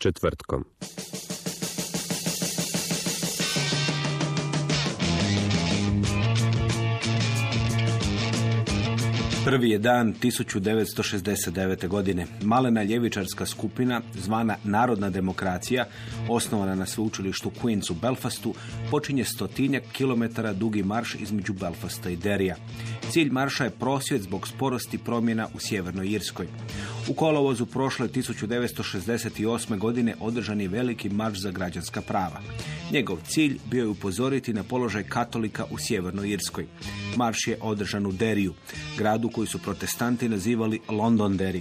Četvrtkom. Prvi je dan 1969. godine. Malena ljevičarska skupina, zvana Narodna demokracija, osnovana na sveučilištu Queens u Belfastu, počinje stotinjak kilometara dugi marš između Belfasta i Derija. Cilj marša je prosvjed zbog sporosti promjena u Sjevernoj Irskoj. U kolovozu prošle 1968. godine održan je veliki marš za građanska prava. Njegov cilj bio je upozoriti na položaj katolika u Sjevernoj Irskoj. Marš je održan u Deriju, gradu koji su protestanti nazivali Londonderry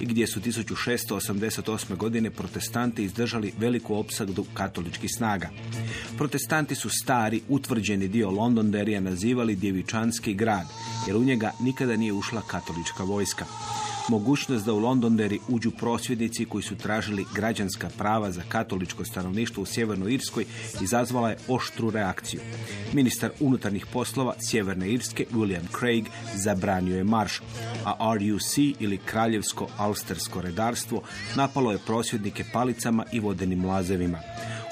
i gdje su 1688. godine protestanti izdržali veliku opsadu katoličkih snaga. Protestanti su stari, utvrđeni dio Londonderija nazivali djevičanski grad, jer u njega nikada nije ušla katolička vojska. Mogućnost da u Londonderry uđu prosvjednici koji su tražili građanska prava za katoličko stanovništvo u Sjevernoj Irskoj izazvala je oštru reakciju. Ministar unutarnjih poslova Sjeverne Irske William Craig zabranio je marš, a RUC ili Kraljevsko alstersko redarstvo napalo je prosvjednike palicama i vodenim lazevima.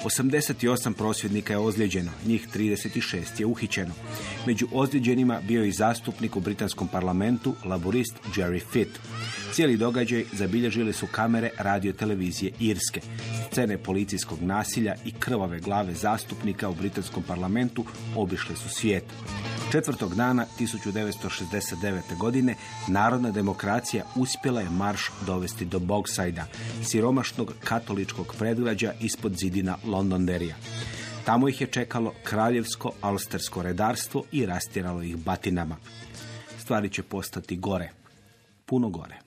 88 prosvjednika je ozlijeđeno, njih 36 je uhićeno. Među ozlijeđenima bio je i zastupnik u britanskom parlamentu, laborist Jerry Fitt. Cijeli događaj zabilježili su kamere radio-televizije Irske. Scene policijskog nasilja i krvave glave zastupnika u britanskom parlamentu obišle su svijet. Četvrtog dana 1969. godine Narodna demokracija uspjela je marš dovesti do Bogsajda, siromašnog katoličkog predgrađa ispod zidina Londonderija. Tamo ih je čekalo kraljevsko alstersko redarstvo i rastjeralo ih batinama. Stvari će postati gore, puno gore.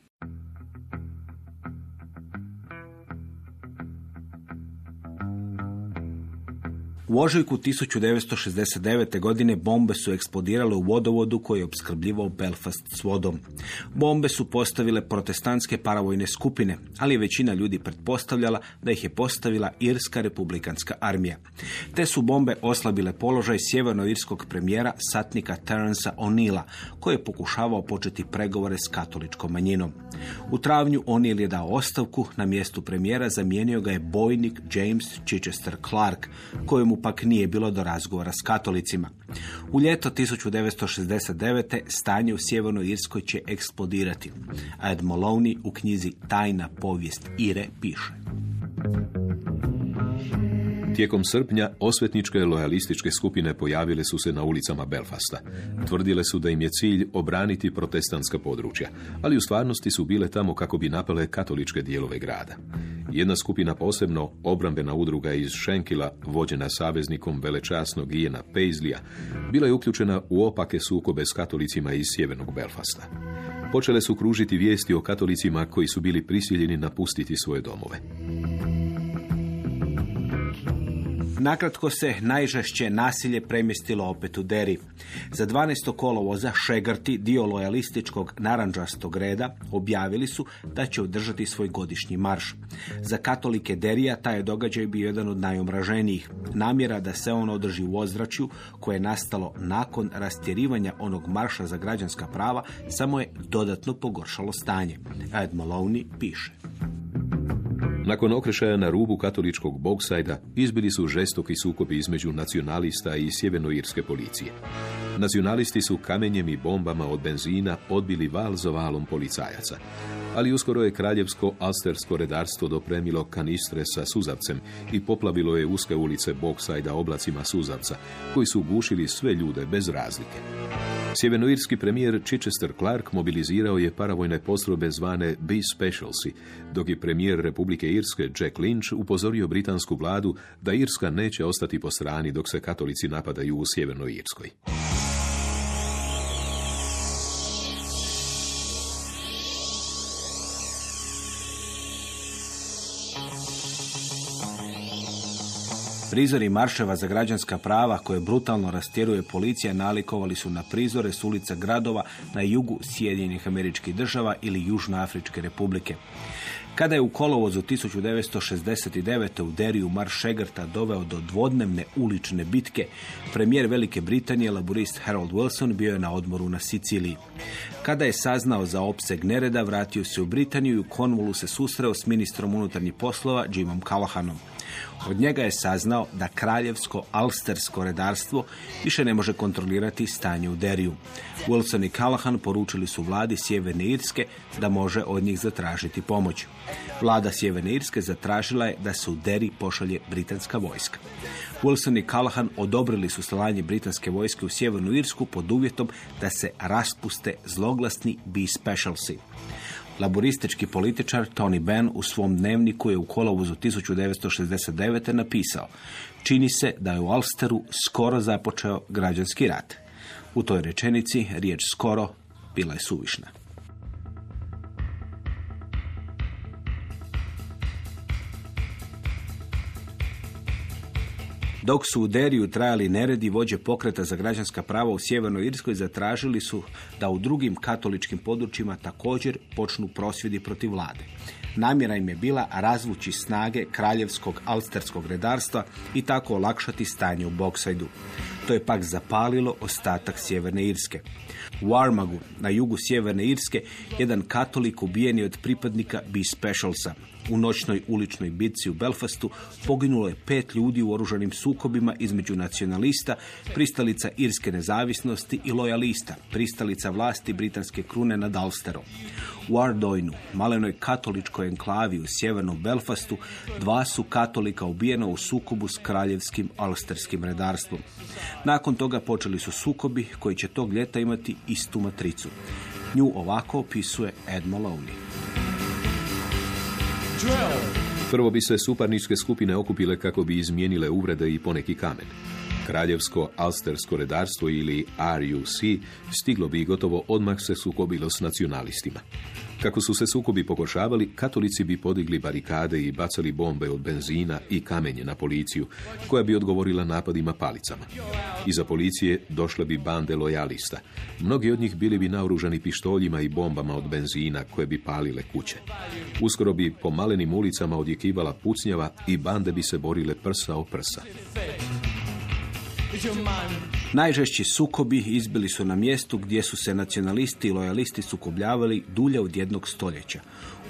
U ožujku 1969. godine bombe su eksplodirale u vodovodu koji je opskrbljivao Belfast s vodom. Bombe su postavile protestantske paravojne skupine, ali je većina ljudi pretpostavljala da ih je postavila Irska republikanska armija. Te su bombe oslabile položaj sjevernoirskog premijera satnika Terensa O'Neilla, koji je pokušavao početi pregovore s katoličkom manjinom. U travnju O'Neill je dao ostavku, na mjestu premijera zamijenio ga je bojnik James Chichester Clark, kojemu pak nije bilo do razgovora s katolicima. U ljeto 1969. stanje u Sjevernoj Irskoj će eksplodirati. A Ed Maloney u knjizi Tajna povijest Ire piše. Tijekom srpnja osvetničke lojalističke skupine pojavile su se na ulicama Belfasta. Tvrdile su da im je cilj obraniti protestantska područja, ali u stvarnosti su bile tamo kako bi napale katoličke dijelove grada. Jedna skupina posebno, obrambena udruga iz Šenkila, vođena saveznikom velečasnog Ijena Paislija, bila je uključena u opake sukobe s katolicima iz sjevernog Belfasta. Počele su kružiti vijesti o katolicima koji su bili prisiljeni napustiti svoje domove. Nakratko se najžešće nasilje premjestilo opet u Deri. Za 12. kolovoza Šegrti, dio lojalističkog naranđastog reda, objavili su da će održati svoj godišnji marš. Za katolike Derija taj je događaj bio jedan od najomraženijih. Namjera da se on održi u ozračju koje je nastalo nakon rastjerivanja onog marša za građanska prava samo je dodatno pogoršalo stanje. Ed Maloney piše. Nakon okrešaja na rubu katoličkog bogsajda izbili su žestoki sukobi između nacionalista i sjevernoirske policije. Nacionalisti su kamenjem i bombama od benzina odbili val za valom policajaca. Ali uskoro je kraljevsko alstersko redarstvo dopremilo kanistre sa suzavcem i poplavilo je uske ulice Boksajda oblacima suzavca, koji su gušili sve ljude bez razlike. Sjevernoirski premijer Chichester Clark mobilizirao je paravojne postrojbe zvane B Specialsi, dok je premijer Republike Irske Jack Lynch upozorio britansku vladu da Irska neće ostati po strani dok se katolici napadaju u Sjevernoj Irskoj. Prizori marševa za građanska prava koje brutalno rastjeruje policija nalikovali su na prizore s ulica gradova na jugu Sjedinjenih američkih država ili Južnoafričke republike. Kada je u kolovozu 1969. u Deriju marš Šegrta doveo do dvodnevne ulične bitke, premijer Velike Britanije, laburist Harold Wilson, bio je na odmoru na Siciliji. Kada je saznao za opseg nereda, vratio se u Britaniju i u Konvolu se susreo s ministrom unutarnjih poslova Jimom Callahanom. Od njega je saznao da kraljevsko alstersko redarstvo više ne može kontrolirati stanje u Deriju. Wilson i Callahan poručili su vladi Sjeverne Irske da može od njih zatražiti pomoć. Vlada Sjeverne Irske zatražila je da se u Deri pošalje britanska vojska. Wilson i Callahan odobrili su slanje britanske vojske u Sjevernu Irsku pod uvjetom da se raspuste zloglasni B Specialsi. Laboristički političar Tony Benn u svom dnevniku je u kolovozu 1969. napisao Čini se da je u Alsteru skoro započeo građanski rat. U toj rečenici riječ skoro bila je suvišna. Dok su u Deriju trajali neredi, vođe pokreta za građanska prava u Sjevernoj Irskoj zatražili su da u drugim katoličkim područjima također počnu prosvjedi protiv vlade. Namjera im je bila razvući snage kraljevskog alsterskog redarstva i tako olakšati stanje u Boksajdu. To je pak zapalilo ostatak Sjeverne Irske. U Armagu, na jugu Sjeverne Irske, jedan katolik ubijen je od pripadnika B Specialsa. U noćnoj uličnoj bitci u Belfastu poginulo je pet ljudi u oružanim sukobima između nacionalista, pristalica irske nezavisnosti i lojalista, pristalica vlasti britanske krune nad Alsterom. U Ardoinu, malenoj katoličkoj enklavi u sjevernom Belfastu, dva su katolika ubijena u sukobu s kraljevskim alsterskim redarstvom. Nakon toga počeli su sukobi koji će tog ljeta imati istu matricu. Nju ovako opisuje Ed Maloney. Prvo bi se suparničke skupine okupile kako bi izmijenile uvrede i poneki kamen. Kraljevsko alstersko redarstvo ili RUC stiglo bi gotovo odmah se sukobilo s nacionalistima. Kako su se sukobi pokošavali, katolici bi podigli barikade i bacali bombe od benzina i kamenje na policiju, koja bi odgovorila napadima palicama. Iza policije došle bi bande lojalista. Mnogi od njih bili bi naoružani pištoljima i bombama od benzina koje bi palile kuće. Uskoro bi po malenim ulicama odjekivala pucnjava i bande bi se borile prsa o prsa. Najžešći sukobi izbili su na mjestu gdje su se nacionalisti i lojalisti sukobljavali dulje od jednog stoljeća.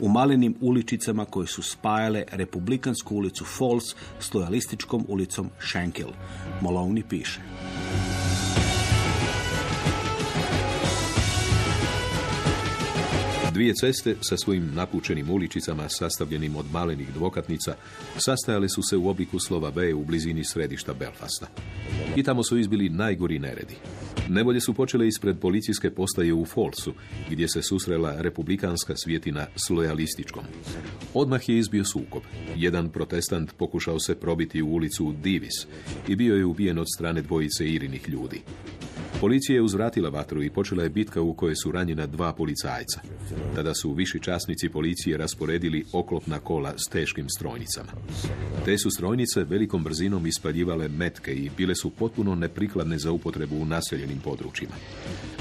U malenim uličicama koje su spajale republikansku ulicu Falls s lojalističkom ulicom Shankill. Maloney piše. Dvije ceste sa svojim napučenim uličicama sastavljenim od malenih dvokatnica sastajale su se u obliku slova B u blizini središta Belfasta. I tamo su izbili najgori neredi. Nevolje su počele ispred policijske postaje u Folsu, gdje se susrela republikanska svjetina s lojalističkom. Odmah je izbio sukob. Jedan protestant pokušao se probiti u ulicu Divis i bio je ubijen od strane dvojice irinih ljudi. Policija je uzvratila vatru i počela je bitka u kojoj su ranjena dva policajca. Tada su viši časnici policije rasporedili oklopna kola s teškim strojnicama. Te su strojnice velikom brzinom ispaljivale metke i bile su potpuno neprikladne za upotrebu u naseljenim područjima.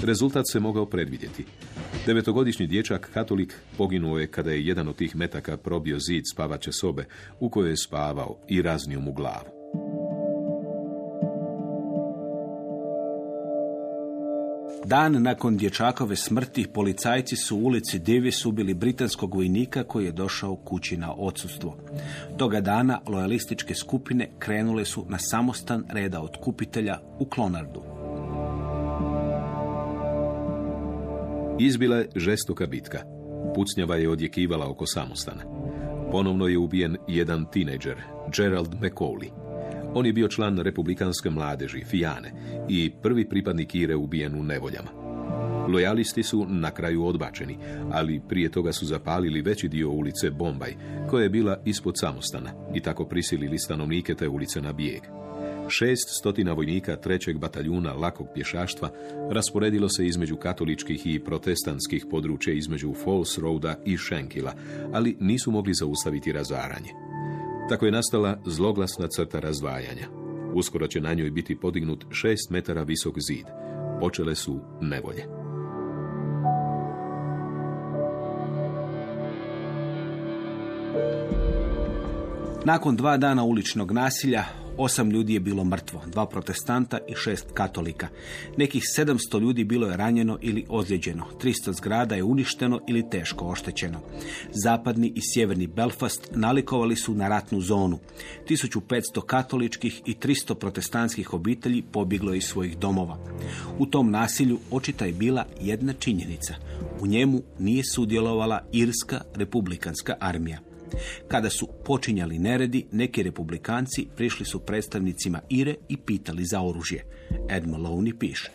Rezultat se mogao predvidjeti. Devetogodišnji dječak, katolik, poginuo je kada je jedan od tih metaka probio zid spavače sobe u kojoj je spavao i raznio mu glavu. Dan nakon dječakove smrti policajci su u ulici Davis ubili britanskog vojnika koji je došao kući na odsustvo. Toga dana lojalističke skupine krenule su na samostan reda otkupitelja u Klonardu. Izbila je žestoka bitka. Pucnjava je odjekivala oko samostana. Ponovno je ubijen jedan tineđer, Gerald McCauley. On je bio član republikanske mladeži, Fijane, i prvi pripadnik Ire ubijen u nevoljama. Lojalisti su na kraju odbačeni, ali prije toga su zapalili veći dio ulice Bombaj, koja je bila ispod samostana i tako prisilili stanovnike te ulice na bijeg. Šest stotina vojnika trećeg bataljuna lakog pješaštva rasporedilo se između katoličkih i protestantskih područja između Falls Roada i Shankila, ali nisu mogli zaustaviti razaranje. Tako je nastala zloglasna crta razdvajanja. Uskoro će na njoj biti podignut šest metara visok zid. Počele su nevolje. Nakon dva dana uličnog nasilja, osam ljudi je bilo mrtvo, dva protestanta i šest katolika. Nekih 700 ljudi bilo je ranjeno ili ozlijeđeno, 300 zgrada je uništeno ili teško oštećeno. Zapadni i sjeverni Belfast nalikovali su na ratnu zonu. 1500 katoličkih i 300 protestantskih obitelji pobjeglo iz svojih domova. U tom nasilju očita je bila jedna činjenica. U njemu nije sudjelovala Irska republikanska armija. Kada su počinjali neredi, neki republikanci prišli su predstavnicima Ire i pitali za oružje. Ed Maloney piše.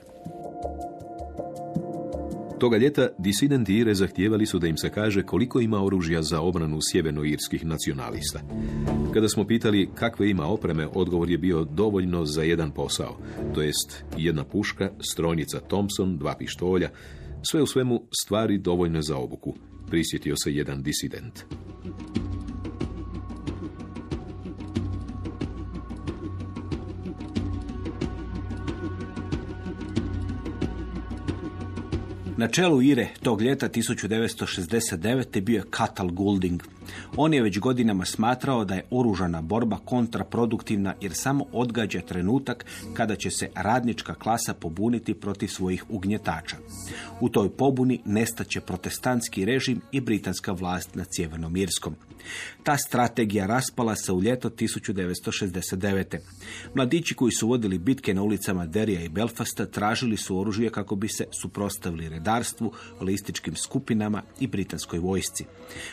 Toga ljeta disidenti Ire zahtijevali su da im se kaže koliko ima oružja za obranu sjevernoirskih nacionalista. Kada smo pitali kakve ima opreme, odgovor je bio dovoljno za jedan posao, to jest jedna puška, strojnica Thompson, dva pištolja, sve u svemu stvari dovoljne za obuku, prisjetio se jedan disident. Na čelu Ire tog ljeta 1969. bio je Katal Goulding. On je već godinama smatrao da je oružana borba kontraproduktivna jer samo odgađa trenutak kada će se radnička klasa pobuniti protiv svojih ugnjetača. U toj pobuni nestaće protestantski režim i britanska vlast nad Sjevernom Irskom. Ta strategija raspala se u ljeto 1969. Mladići koji su vodili bitke na ulicama Derija i Belfasta tražili su oružje kako bi se suprostavili redarstvu, lističkim skupinama i britanskoj vojsci.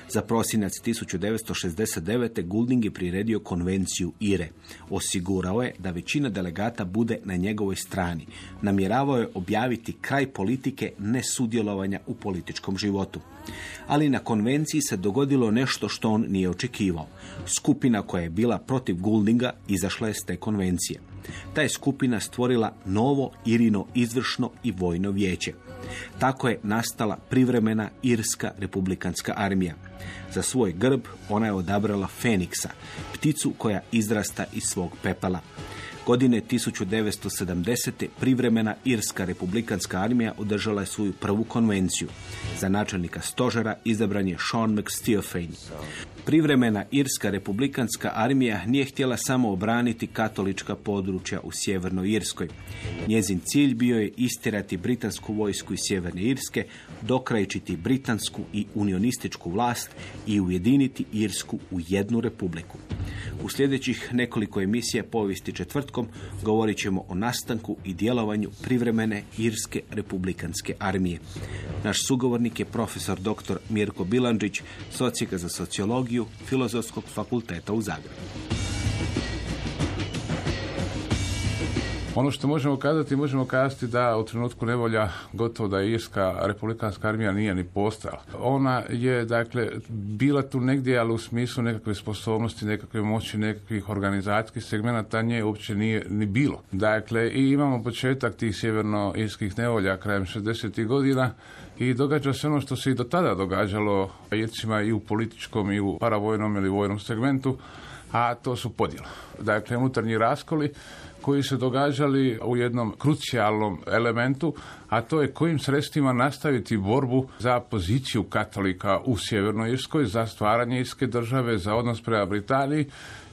Za prosinac 1969. Goulding je priredio konvenciju IRE. Osigurao je da većina delegata bude na njegovoj strani. Namjeravao je objaviti kraj politike nesudjelovanja u političkom životu. Ali na konvenciji se dogodilo nešto što on nije očekivao. Skupina koja je bila protiv Gouldinga izašla je s te konvencije. Ta je skupina stvorila novo Irino izvršno i vojno vijeće. Tako je nastala privremena Irska republikanska armija. Za svoj grb ona je odabrala Feniksa, pticu koja izrasta iz svog pepela. Godine 1970. privremena Irska republikanska armija održala je svoju prvu konvenciju. Za načelnika stožera izabran je Sean McSteofane. Privremena Irska republikanska armija nije htjela samo obraniti katolička područja u Sjevernoj Irskoj. Njezin cilj bio je istirati britansku vojsku iz Sjeverne Irske, dokrajčiti britansku i unionističku vlast i ujediniti Irsku u jednu republiku. U sljedećih nekoliko emisija povijesti četvrtkom govorit ćemo o nastanku i djelovanju privremene Irske republikanske armije. Naš sugovornik je profesor dr. Mirko Bilandžić, socijeka za sociologiju Filozofskog fakulteta u Zagrebu. Ono što možemo kazati, možemo kazati da u trenutku nevolja gotovo da je Irska republikanska armija nije ni postala. Ona je, dakle, bila tu negdje, ali u smislu nekakve sposobnosti, nekakve moći, nekakvih organizacijskih segmenata nje uopće nije ni bilo. Dakle, i imamo početak tih sjeverno-irskih nevolja krajem 60. godina i događa se ono što se i do tada događalo Ircima i u političkom i u paravojnom ili vojnom segmentu, a to su podjela. Dakle, unutarnji raskoli koji se događali u jednom krucijalnom elementu, a to je kojim sredstvima nastaviti borbu za poziciju katolika u Sjevernoj Irskoj, za stvaranje Irske države, za odnos prema Britaniji.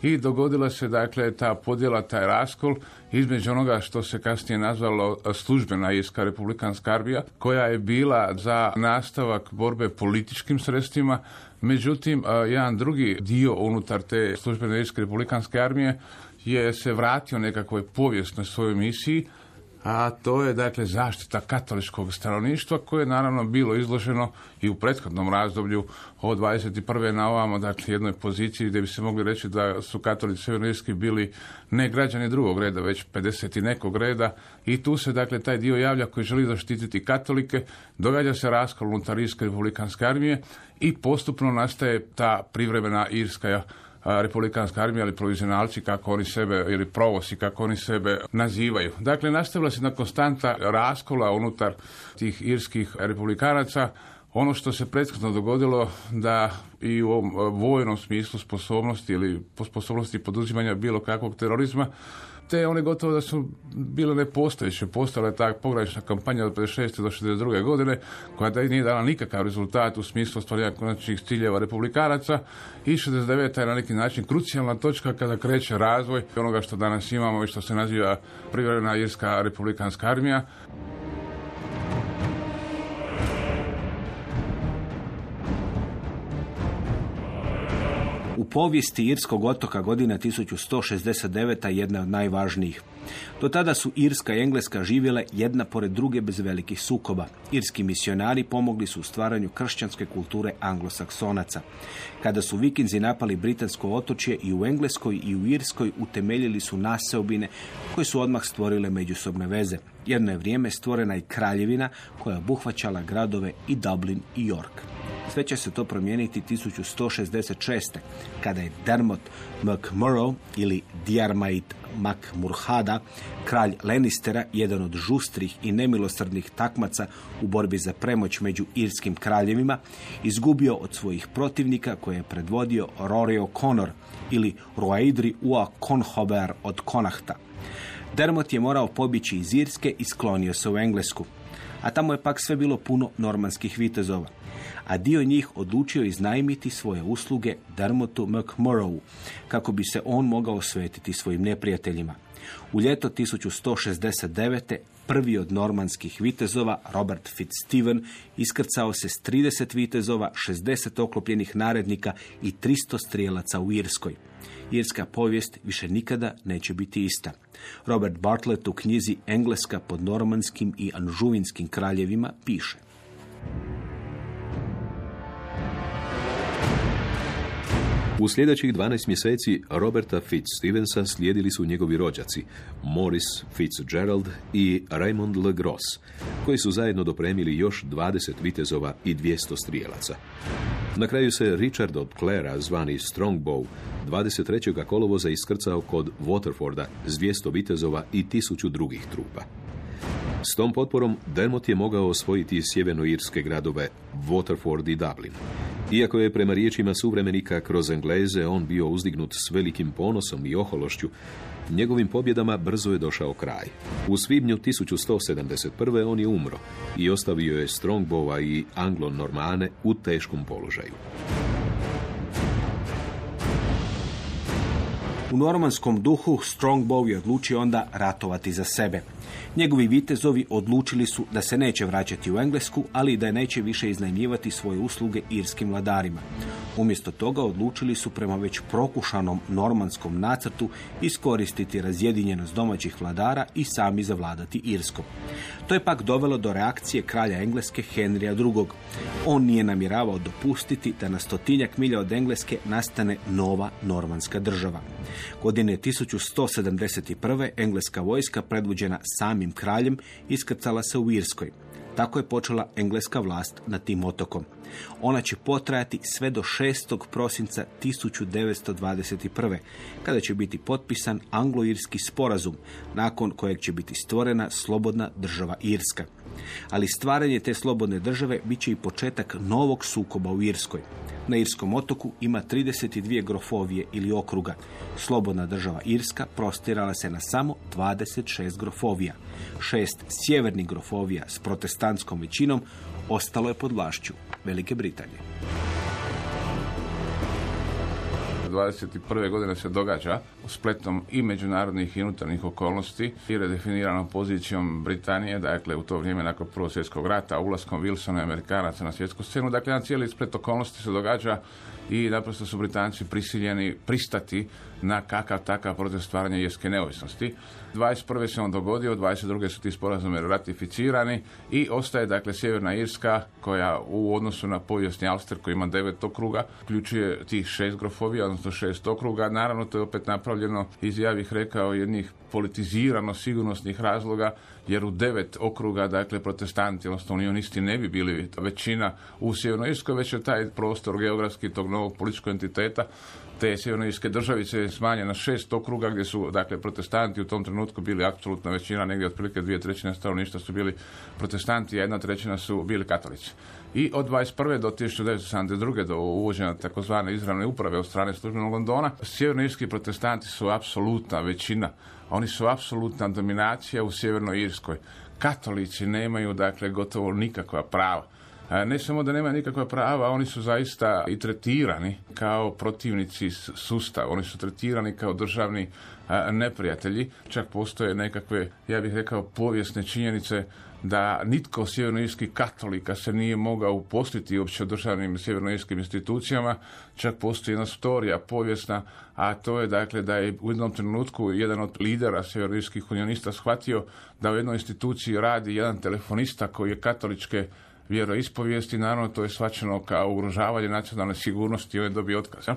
I dogodila se dakle ta podjela, taj raskol između onoga što se kasnije nazvalo službena Irska republikanska armija, koja je bila za nastavak borbe političkim sredstvima, međutim jedan drugi dio unutar te službene Irske republikanske armije je se vratio nekakvoj povijesnoj svojoj misiji, a to je dakle zaštita katoličkog stanovništva koje je naravno bilo izloženo i u prethodnom razdoblju od 21. na ovamo, dakle jednoj poziciji gdje bi se mogli reći da su katolici sjevernirski bili ne građani drugog reda, već 50 i nekog reda i tu se dakle taj dio javlja koji želi zaštititi katolike, događa se raskol unutar Irske republikanske armije i postupno nastaje ta privremena irska republikanska armija ili provizionalci kako oni sebe ili provosi kako oni sebe nazivaju. Dakle, nastavila se na konstanta raskola unutar tih irskih republikanaca ono što se prethodno dogodilo da i u ovom e, vojnom smislu sposobnosti ili po sposobnosti poduzimanja bilo kakvog terorizma te one gotovo da su bile nepostojeće. Postala je ta pogranična kampanja od 56. do 62. godine koja da nije dala nikakav rezultat u smislu ostvarenja konačnih ciljeva republikanaca i 69. je na neki način krucijalna točka kada kreće razvoj onoga što danas imamo i što se naziva privremena irska republikanska armija. Povijesti Irskog otoka godina 1169. jedna od najvažnijih. Do tada su Irska i Engleska živjele jedna pored druge bez velikih sukoba. Irski misionari pomogli su u stvaranju kršćanske kulture anglosaksonaca. Kada su vikinzi napali britansko otočje i u Engleskoj i u Irskoj utemeljili su naseobine koje su odmah stvorile međusobne veze. Jedno je vrijeme stvorena i kraljevina koja obuhvaćala gradove i Dublin i York. Sve će se to promijeniti 1166. kada je Dermot McMurrow ili Diarmait MacMurhada, kralj Lannistera, jedan od žustrih i nemilosrdnih takmaca u borbi za premoć među irskim kraljevima, izgubio od svojih protivnika koje je predvodio Rory O'Connor ili Roaidri Ua Conhober od Konahta. Dermot je morao pobići iz Irske i sklonio se u Englesku. A tamo je pak sve bilo puno normanskih vitezova a dio njih odlučio iznajmiti svoje usluge Dermotu McMurrowu, kako bi se on mogao svetiti svojim neprijateljima. U ljeto 1169. prvi od normanskih vitezova, Robert Fitzstephen, iskrcao se s 30 vitezova, 60 oklopljenih narednika i 300 strijelaca u Irskoj. Irska povijest više nikada neće biti ista. Robert Bartlett u knjizi Engleska pod normanskim i anžuvinskim kraljevima piše. U sljedećih 12 mjeseci Roberta Fitzstevensa slijedili su njegovi rođaci Morris Fitzgerald i Raymond Le Gros, koji su zajedno dopremili još 20 vitezova i 200 strijelaca. Na kraju se Richard od Clara, zvani Strongbow, 23. kolovoza iskrcao kod Waterforda s 200 vitezova i 1000 drugih trupa. S tom potporom Dermot je mogao osvojiti sjevernoirske gradove Waterford i Dublin. Iako je prema riječima suvremenika kroz Engleze on bio uzdignut s velikim ponosom i ohološću, njegovim pobjedama brzo je došao kraj. U svibnju 1171. on je umro i ostavio je Strongbowa i Anglo-Normane u teškom položaju. U normanskom duhu Strongbow je odlučio onda ratovati za sebe. Njegovi vitezovi odlučili su da se neće vraćati u Englesku, ali i da neće više iznajmljivati svoje usluge irskim vladarima. Umjesto toga odlučili su prema već prokušanom normanskom nacrtu iskoristiti razjedinjenost domaćih vladara i sami zavladati Irskom. To je pak dovelo do reakcije kralja Engleske Henrija II. On nije namjeravao dopustiti da na stotinjak milja od Engleske nastane nova normanska država. Godine 1171. engleska vojska predvođena samim kraljem iskrcala se u Irskoj. Tako je počela engleska vlast na tim otokom. Ona će potrajati sve do 6. prosinca 1921. kada će biti potpisan anglo-irski sporazum, nakon kojeg će biti stvorena slobodna država Irska. Ali stvaranje te slobodne države bit će i početak novog sukoba u Irskoj. Na Irskom otoku ima 32 grofovije ili okruga. Slobodna država Irska prostirala se na samo 26 grofovija. Šest sjevernih grofovija s protestantskom većinom ostalo je pod vlašću Velike Britanije. 21. godine se događa spletom i međunarodnih i unutarnjih okolnosti i redefiniranom pozicijom Britanije, dakle u to vrijeme nakon Prvog svjetskog rata, ulaskom Wilsona i Amerikanaca na svjetsku scenu. Dakle, jedan cijeli splet okolnosti se događa i naprosto su Britanci prisiljeni pristati na kakav takav proces stvaranja irske neovisnosti. 21. se on dogodio, 22. su ti sporazumi ratificirani i ostaje dakle Sjeverna Irska koja u odnosu na povijesni Alster koji ima devet okruga, uključuje tih šest grofovija, odnosno šest okruga. Naravno to je opet napravljeno iz, ja bih rekao, jednih politizirano sigurnosnih razloga, jer u devet okruga, dakle, protestanti, odnosno unionisti ne bi bili većina u Sjevernoj Irskoj, već je taj prostor geografski tog novog političkog entiteta te sjevernoirske državice je smanjen na šest okruga gdje su dakle protestanti u tom trenutku bili apsolutna većina, negdje otprilike dvije trećine stanovništva su bili protestanti, a jedna trećina su bili katolici. I od 21. do 1972. do uvođenja takozvane izravne uprave od strane službenog Londona, sjevernoirski protestanti su apsolutna većina. Oni su apsolutna dominacija u sjevernoj Irskoj. Katolici nemaju dakle gotovo nikakva prava. Ne samo da nema nikakva prava, oni su zaista i tretirani kao protivnici sustava. Oni su tretirani kao državni neprijatelji. Čak postoje nekakve, ja bih rekao, povijesne činjenice da nitko sjevernoirski katolika se nije mogao uposliti uopće u državnim sjevernoirskim institucijama, čak postoji jedna storija povijesna, a to je dakle da je u jednom trenutku jedan od lidera sjevernoirskih unionista shvatio da u jednoj instituciji radi jedan telefonista koji je katoličke vjeroispovijesti, naravno to je svačeno kao ugrožavanje nacionalne sigurnosti i on je dobio otkaz.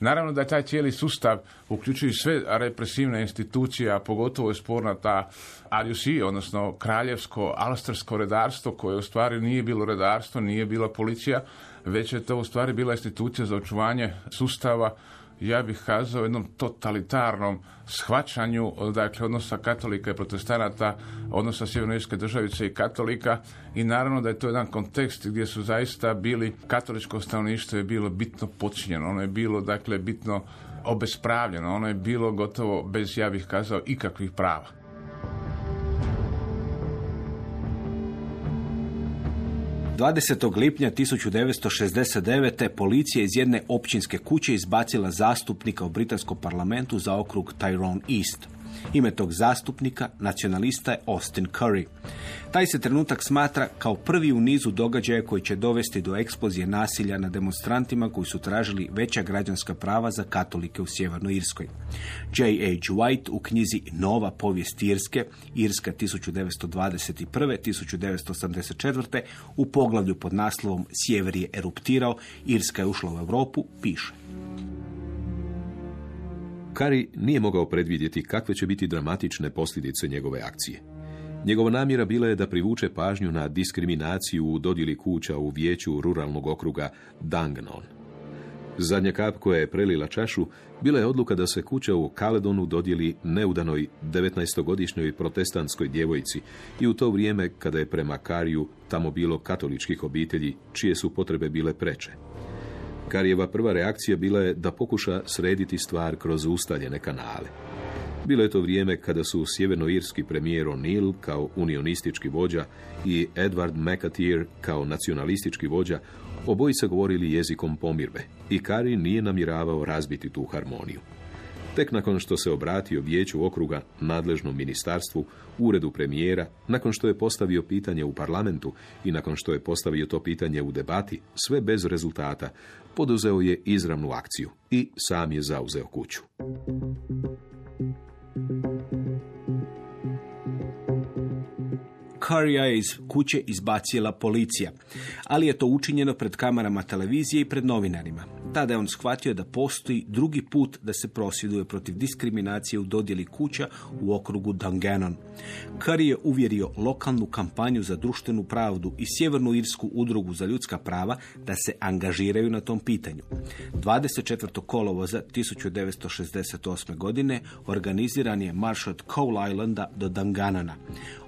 Naravno da je taj cijeli sustav, uključuju sve represivne institucije, a pogotovo je sporna ta RUC, odnosno kraljevsko, alstersko redarstvo, koje u stvari nije bilo redarstvo, nije bila policija, već je to u stvari bila institucija za očuvanje sustava ja bih kazao, jednom totalitarnom shvaćanju dakle, odnosa katolika i protestanata, odnosa sjevernoirske državice i katolika. I naravno da je to jedan kontekst gdje su zaista bili, katoličko stanovništvo je bilo bitno počinjeno, ono je bilo dakle bitno obespravljeno, ono je bilo gotovo bez, ja bih kazao, ikakvih prava. 20. lipnja 1969. policija iz jedne općinske kuće izbacila zastupnika u britanskom parlamentu za okrug Tyrone East. Ime tog zastupnika, nacionalista je Austin Curry. Taj se trenutak smatra kao prvi u nizu događaja koji će dovesti do eksplozije nasilja na demonstrantima koji su tražili veća građanska prava za katolike u Sjevernoj Irskoj. J.H. White u knjizi Nova povijest Irske, Irska 1921. 1984. u poglavlju pod naslovom Sjever je eruptirao, Irska je ušla u Europu, piše. Kari nije mogao predvidjeti kakve će biti dramatične posljedice njegove akcije. Njegova namjera bila je da privuče pažnju na diskriminaciju u dodjeli kuća u vijeću ruralnog okruga Danganon. Zadnja kap koja je prelila čašu bila je odluka da se kuća u Kaledonu dodijeli neudanoj 19-godišnjoj protestantskoj djevojci i u to vrijeme kada je prema Kariju tamo bilo katoličkih obitelji čije su potrebe bile preče. Karijeva prva reakcija bila je da pokuša srediti stvar kroz ustaljene kanale. Bilo je to vrijeme kada su sjevernoirski premijer O'Neill kao unionistički vođa i Edward McAteer kao nacionalistički vođa obojica govorili jezikom pomirbe i Kari nije namjeravao razbiti tu harmoniju. Tek nakon što se obratio vijeću okruga, nadležnom ministarstvu, uredu premijera, nakon što je postavio pitanje u parlamentu i nakon što je postavio to pitanje u debati, sve bez rezultata, poduzeo je izravnu akciju i sam je zauzeo kuću. Karija je iz kuće izbacila policija, ali je to učinjeno pred kamerama televizije i pred novinarima. Tada je on shvatio da postoji drugi put da se prosvjeduje protiv diskriminacije u dodjeli kuća u okrugu Dungannon. Curry je uvjerio lokalnu kampanju za društvenu pravdu i Sjevernu Irsku udrugu za ljudska prava da se angažiraju na tom pitanju. 24. kolovoza 1968. godine organiziran je marš od Coal Islanda do Dunganona.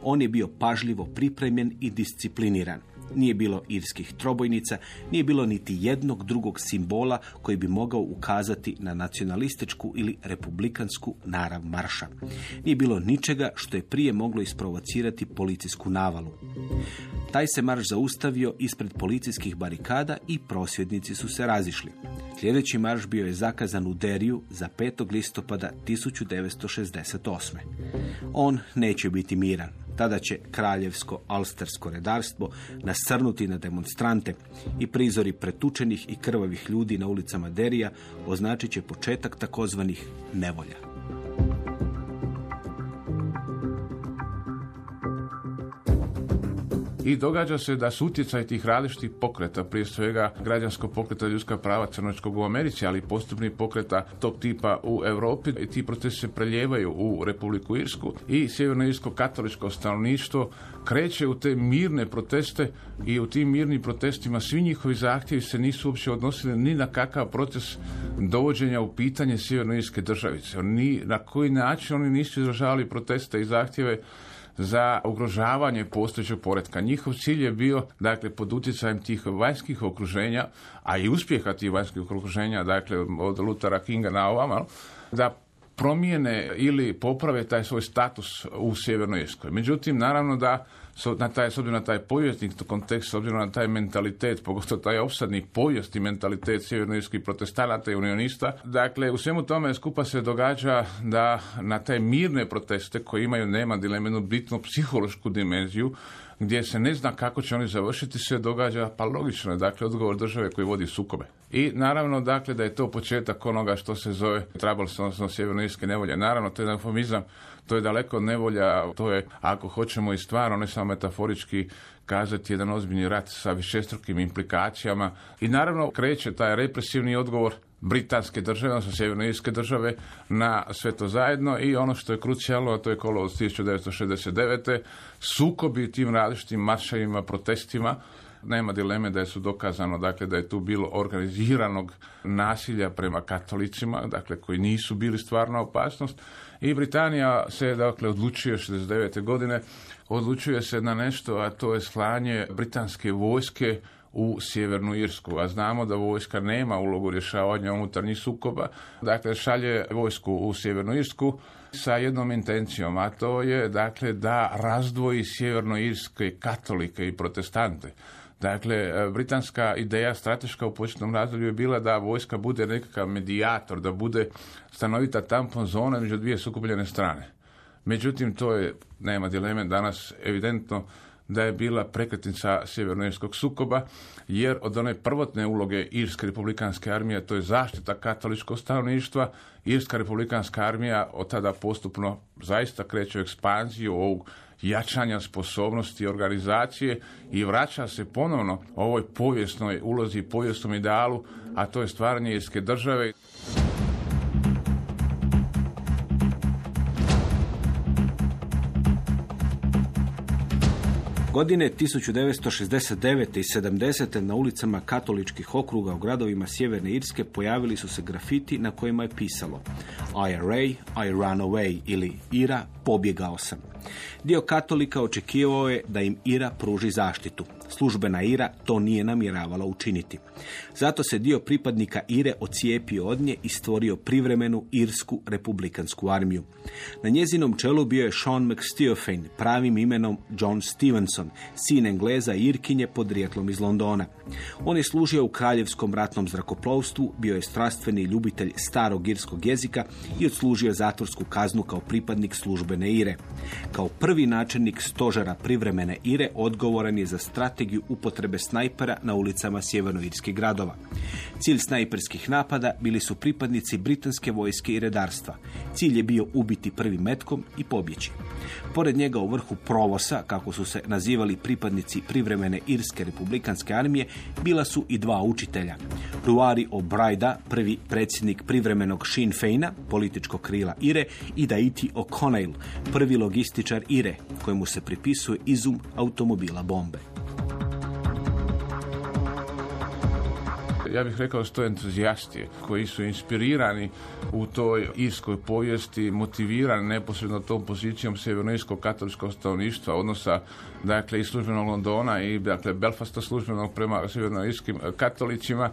On je bio pažljivo pripremljen i discipliniran. Nije bilo irskih trobojnica, nije bilo niti jednog drugog simbola koji bi mogao ukazati na nacionalističku ili republikansku narav marša. Nije bilo ničega što je prije moglo isprovocirati policijsku navalu. Taj se marš zaustavio ispred policijskih barikada i prosvjednici su se razišli. Sljedeći marš bio je zakazan u Deriju za 5. listopada 1968. On neće biti miran. Tada će kraljevsko alstersko redarstvo nasrnuti na demonstrante i prizori pretučenih i krvavih ljudi na ulicama Derija označit će početak takozvanih nevolja. I događa se da su utjecaj tih različitih pokreta, prije svega građanskog pokreta ljudska prava crnočkog u Americi, ali i postupnih pokreta tog tipa u Europi. I ti procesi se preljevaju u Republiku Irsku i sjevernoirsko katoličko stanovništvo kreće u te mirne proteste i u tim mirnim protestima svi njihovi zahtjevi se nisu uopće odnosili ni na kakav proces dovođenja u pitanje sjevernoirske državice. Ni na koji način oni nisu izražavali proteste i zahtjeve za ugrožavanje postojećeg poretka. Njihov cilj je bio, dakle, pod utjecajem tih vanjskih okruženja, a i uspjeha tih vanjskih okruženja, dakle, od Luthera Kinga na ovama, da promijene ili poprave taj svoj status u Sjevernoj Irskoj. Međutim, naravno da na taj, s obzirom na taj povijesni kontekst, s obzirom na taj mentalitet, pogotovo taj opsadni povijesni mentalitet sjevernoirskih protestanata i unionista, dakle, u svemu tome skupa se događa da na te mirne proteste koji imaju, nema dileme, bitnu psihološku dimenziju, gdje se ne zna kako će oni završiti, se događa, pa logično je, dakle, odgovor države koji vodi sukobe. I naravno, dakle, da je to početak onoga što se zove Troubles, odnosno sjevernoirske nevolje. Naravno, to je eufemizam, to je daleko od nevolja, to je, ako hoćemo i stvarno, ne samo metaforički kazati, jedan ozbiljni rat sa višestrukim implikacijama. I naravno, kreće taj represivni odgovor britanske države, odnosno sjevernoirske države, na sve to zajedno i ono što je krucijalno, a to je kolo od 1969. sukobi tim različitim maršajima, protestima, nema dileme da je su dokazano dakle, da je tu bilo organiziranog nasilja prema katolicima, dakle koji nisu bili stvarna opasnost. I Britanija se dakle odlučuje 69. godine, odlučuje se na nešto, a to je slanje britanske vojske u Sjevernu Irsku, a znamo da vojska nema ulogu rješavanja unutarnjih sukoba, dakle šalje vojsku u Sjevernu Irsku sa jednom intencijom, a to je dakle da razdvoji sjevernoirske katolike i protestante. Dakle, britanska ideja strateška u početnom razdoblju je bila da vojska bude nekakav medijator, da bude stanovita tampon zona među dvije sukobljene strane. Međutim, to je, nema dileme, danas evidentno da je bila prekretnica sjevernoirskog sukoba, jer od one prvotne uloge Irske republikanske armije, to je zaštita katoličkog stanovništva, Irska republikanska armija od tada postupno zaista kreće u ekspanziju ovog jačanja sposobnosti organizacije i vraća se ponovno ovoj povijesnoj ulozi, povijesnom idealu, a to je stvaranje Irske države. Godine 1969. i 70. na ulicama katoličkih okruga u gradovima Sjeverne Irske pojavili su se grafiti na kojima je pisalo IRA, I run away ili IRA, pobjegao sam. Dio katolika očekivao je da im Ira pruži zaštitu. Službena Ira to nije namjeravala učiniti. Zato se dio pripadnika Ire ocijepio od nje i stvorio privremenu Irsku republikansku armiju. Na njezinom čelu bio je Sean McSteofane, pravim imenom John Stevenson, sin Engleza Irkinje podrijetlom iz Londona. On je služio u kraljevskom ratnom zrakoplovstvu, bio je strastveni ljubitelj starog irskog jezika i odslužio zatvorsku kaznu kao pripadnik službene Ire. Kao prvi načelnik stožera privremene Ire odgovoran je za strategiju upotrebe snajpera na ulicama sjevernoirskih gradova. Cilj snajperskih napada bili su pripadnici britanske vojske i redarstva. Cilj je bio ubiti prvi metkom i pobjeći. Pored njega u vrhu provosa, kako su se nazivali pripadnici privremene Irske republikanske armije, bila su i dva učitelja. Ruari O'Brida, prvi predsjednik privremenog Sinn Feina, političkog krila Ire, i Daiti O'Connell, prvi logističar Ire, kojemu se pripisuje izum automobila bombe. Ja bih rekao da su to entuzijasti koji su inspirirani u toj irskoj povijesti, motivirani neposredno tom pozicijom sjevernoirskog katoličkog stanovništva, odnosa dakle i službenog Londona i dakle Belfasta službenog prema sjevernoirskim katolicima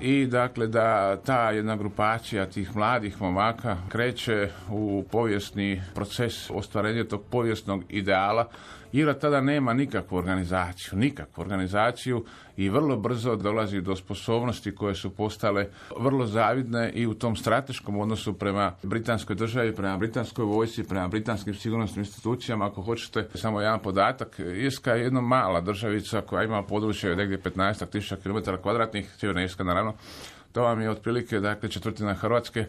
i dakle da ta jedna grupacija tih mladih momaka kreće u povijesni proces ostvarenja tog povijesnog ideala Ira tada nema nikakvu organizaciju, nikakvu organizaciju i vrlo brzo dolazi do sposobnosti koje su postale vrlo zavidne i u tom strateškom odnosu prema britanskoj državi, prema britanskoj vojsci, prema britanskim sigurnosnim institucijama. Ako hoćete, samo jedan podatak. Irska je jedna mala državica koja ima područje negdje 15 tisuća km kvadratnih, sjeverna Irska naravno. To vam je otprilike dakle, četvrtina Hrvatske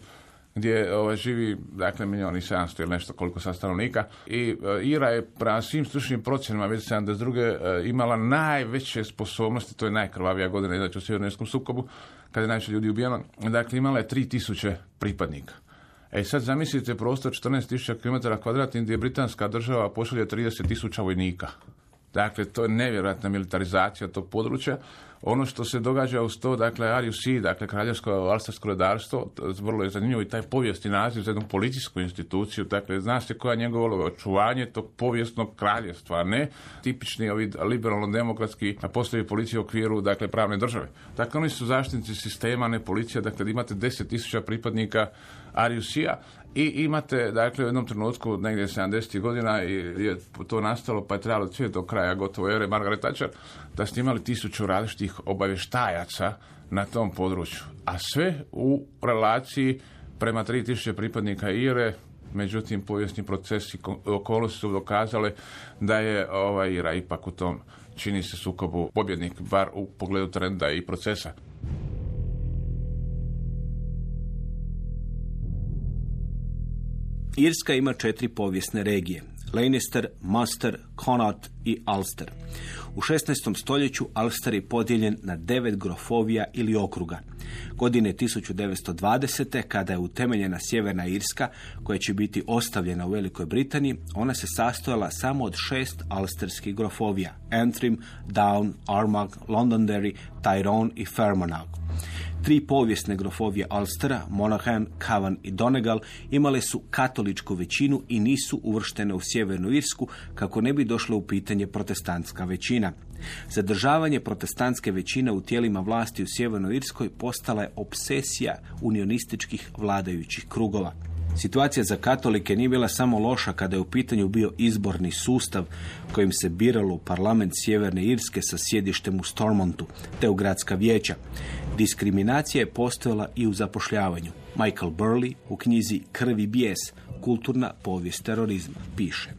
gdje ovaj, živi dakle milijun i 700 ili nešto koliko sad stanovnika i e, Ira je prema svim stručnim procjenama već 72. E, imala najveće sposobnosti, to je najkrvavija godina inače u sjevernoirskom sukobu, kada je najviše ljudi ubijeno, dakle imala je 3000 pripadnika. E sad zamislite prostor 14.000 km kvadratnih gdje britanska država pošalje 30.000 vojnika. Dakle, to je nevjerojatna militarizacija tog područja. Ono što se događa uz to, dakle, RUC, dakle, Kraljevsko alstarsko redarstvo, vrlo je zanimljivo i taj povijesni naziv za jednu policijsku instituciju, dakle, zna se koja je njegova očuvanje tog povijesnog kraljevstva, ne tipični ovi liberalno-demokratski postoji policija u okviru, dakle, pravne države. Dakle, oni su zaštitnici sistema, ne policija, dakle, imate 10.000 pripadnika Ariusija i imate, dakle, u jednom trenutku, negdje 70. godina je to nastalo, pa je trebalo sve do kraja gotovo ere Margaret Thatcher, da ste imali tisuću različitih obavještajaca na tom području. A sve u relaciji prema 3000 pripadnika IRE, međutim povijesni procesi okolnosti su dokazale da je ovaj IRA ipak u tom čini se sukobu pobjednik, bar u pogledu trenda i procesa. Irska ima četiri povijesne regije. Lannister, Munster, Connaught i Ulster. U 16. stoljeću Ulster je podijeljen na devet grofovija ili okruga. Godine 1920. kada je utemeljena Sjeverna Irska, koja će biti ostavljena u Velikoj Britaniji, ona se sastojala samo od šest alsterskih grofovija. Antrim, Down, Armagh, Londonderry, Tyrone i Fermanagh. Tri povijesne grofovije Alstera, Monaghan, Cavan i Donegal, imale su katoličku većinu i nisu uvrštene u Sjevernu Irsku kako ne bi došlo u pitanje protestantska većina. Zadržavanje protestantske većine u tijelima vlasti u Sjevernoj Irskoj postala je obsesija unionističkih vladajućih krugova. Situacija za katolike nije bila samo loša kada je u pitanju bio izborni sustav kojim se biralo u parlament Sjeverne Irske sa sjedištem u Stormontu te u gradska vijeća. Diskriminacija je postojala i u zapošljavanju. Michael Burley u knjizi Krvi bijes, kulturna povijest terorizma, piše.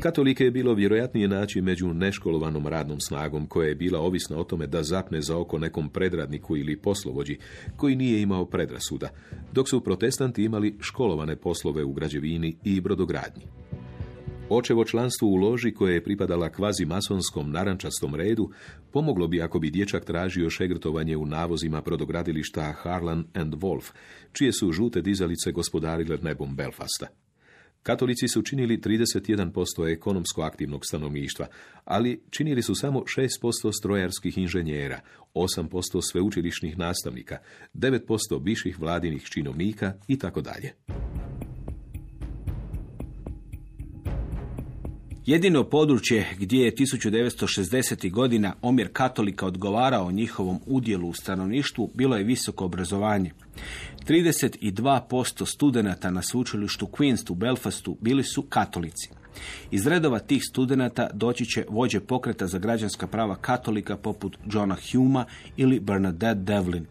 Katolike je bilo vjerojatnije naći među neškolovanom radnom snagom koja je bila ovisna o tome da zapne za oko nekom predradniku ili poslovođi koji nije imao predrasuda, dok su protestanti imali školovane poslove u građevini i brodogradnji. Očevo članstvo u loži koje je pripadala kvazi masonskom narančastom redu pomoglo bi ako bi dječak tražio šegrtovanje u navozima brodogradilišta Harlan and Wolf, čije su žute dizalice gospodarile nebom Belfasta. Katolici su činili 31% ekonomsko aktivnog stanovništva, ali činili su samo 6% strojarskih inženjera, 8% sveučilišnih nastavnika, 9% viših vladinih činovnika i tako dalje. Jedino područje gdje je 1960. godina omjer katolika odgovarao njihovom udjelu u stanovništvu bilo je visoko obrazovanje. 32% studenata na sveučilištu Queen's u Belfastu bili su katolici. Iz redova tih studenata doći će vođe pokreta za građanska prava katolika poput Johna Huma ili Bernadette Devlin.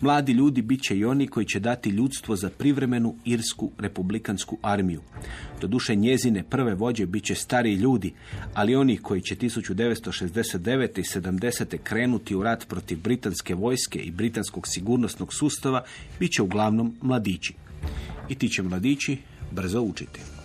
Mladi ljudi bit će i oni koji će dati ljudstvo za privremenu irsku republikansku armiju. Doduše njezine prve vođe bit će stariji ljudi, ali oni koji će 1969. i 70. krenuti u rat protiv britanske vojske i britanskog sigurnosnog sustava bit će uglavnom mladići. I ti će mladići brzo učiti.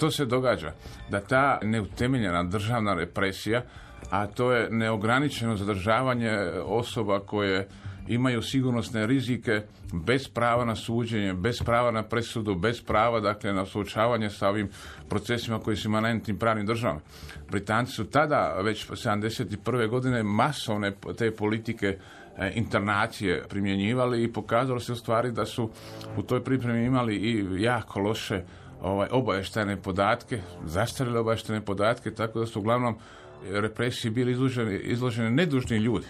Što se događa? Da ta neutemeljena državna represija, a to je neograničeno zadržavanje osoba koje imaju sigurnosne rizike bez prava na suđenje, bez prava na presudu, bez prava dakle na suočavanje sa ovim procesima koji su imanentnim pravnim državama. Britanci su tada već 71. godine masovne te politike e, internacije primjenjivali i pokazalo se u stvari da su u toj pripremi imali i jako loše ovaj, obavještajne podatke, zastarjele obavještajne podatke, tako da su uglavnom represiji bili izloženi, izloženi nedužni ljudi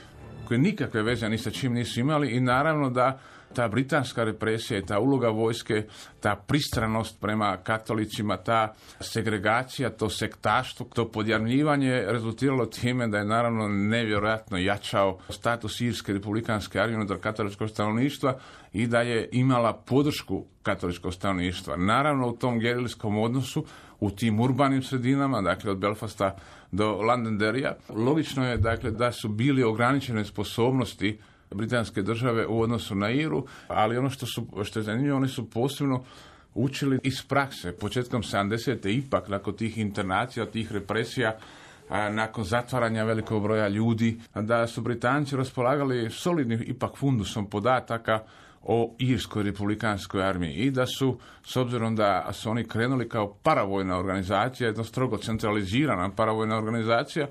koji nikakve veze ni sa čim nisu imali i naravno da ta britanska represija i ta uloga vojske, ta pristranost prema katolicima, ta segregacija, to sektaštvo, to podjarmljivanje rezultiralo time da je naravno nevjerojatno jačao status Irske republikanske armije unutar katoličkog stanovništva i da je imala podršku katoličkog stanovništva. Naravno u tom gerilskom odnosu, u tim urbanim sredinama, dakle od Belfasta do Londonderrya, logično je dakle da su bili ograničene sposobnosti britanske države u odnosu na Iru, ali ono što, su, što je zanimljivo, oni su posebno učili iz prakse. Početkom 70. ipak, nakon tih internacija, tih represija, a, nakon zatvaranja velikog broja ljudi, da su Britanci raspolagali solidnim ipak fundusom podataka o Irskoj republikanskoj armiji i da su, s obzirom da su oni krenuli kao paravojna organizacija, jedna strogo centralizirana paravojna organizacija,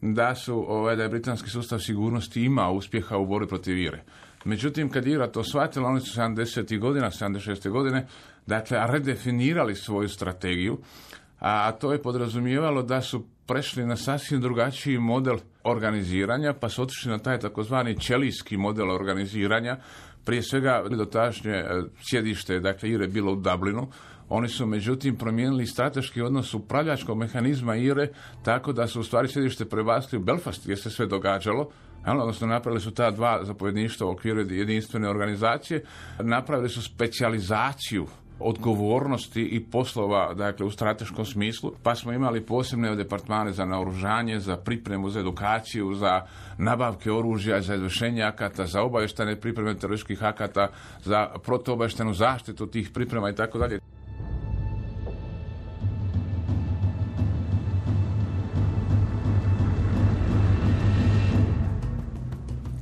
da su ovaj, da je britanski sustav sigurnosti imao uspjeha u borbi protiv Ire. Međutim, kad Ira to shvatila, oni su 70. godina, 76. godine, dakle, redefinirali svoju strategiju, a to je podrazumijevalo da su prešli na sasvim drugačiji model organiziranja, pa su otišli na taj takozvani čelijski model organiziranja, prije svega dotašnje e, sjedište, dakle Ire bilo u Dublinu, oni su međutim promijenili strateški odnos upravljačkog mehanizma IRE tako da su u stvari sjedište prebacili u Belfast gdje se sve događalo, odnosno napravili su ta dva zapovjedništva u okviru jedinstvene organizacije, napravili su specijalizaciju odgovornosti i poslova dakle u strateškom smislu, pa smo imali posebne departmane za naoružanje, za pripremu, za edukaciju, za nabavke oružja, za izvršenje akata, za obaveštene pripreme terorističkih akata, za protuobaveštenu zaštitu tih priprema i tako dalje.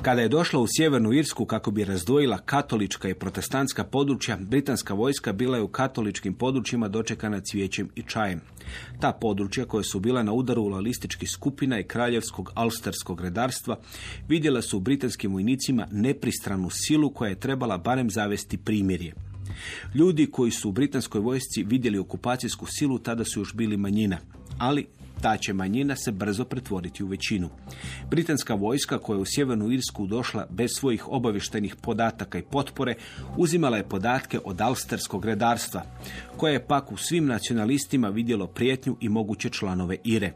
Kada je došla u Sjevernu Irsku kako bi razdvojila katolička i protestantska područja, britanska vojska bila je u katoličkim područjima dočekana cvijećem i čajem. Ta područja koja su bila na udaru lalističkih skupina i kraljevskog alsterskog redarstva vidjela su u britanskim vojnicima nepristranu silu koja je trebala barem zavesti primirje. Ljudi koji su u britanskoj vojsci vidjeli okupacijsku silu tada su još bili manjina, ali ta će manjina se brzo pretvoriti u većinu. Britanska vojska koja je u Sjevernu Irsku došla bez svojih obavještenih podataka i potpore, uzimala je podatke od alsterskog redarstva, koje je pak u svim nacionalistima vidjelo prijetnju i moguće članove Ire.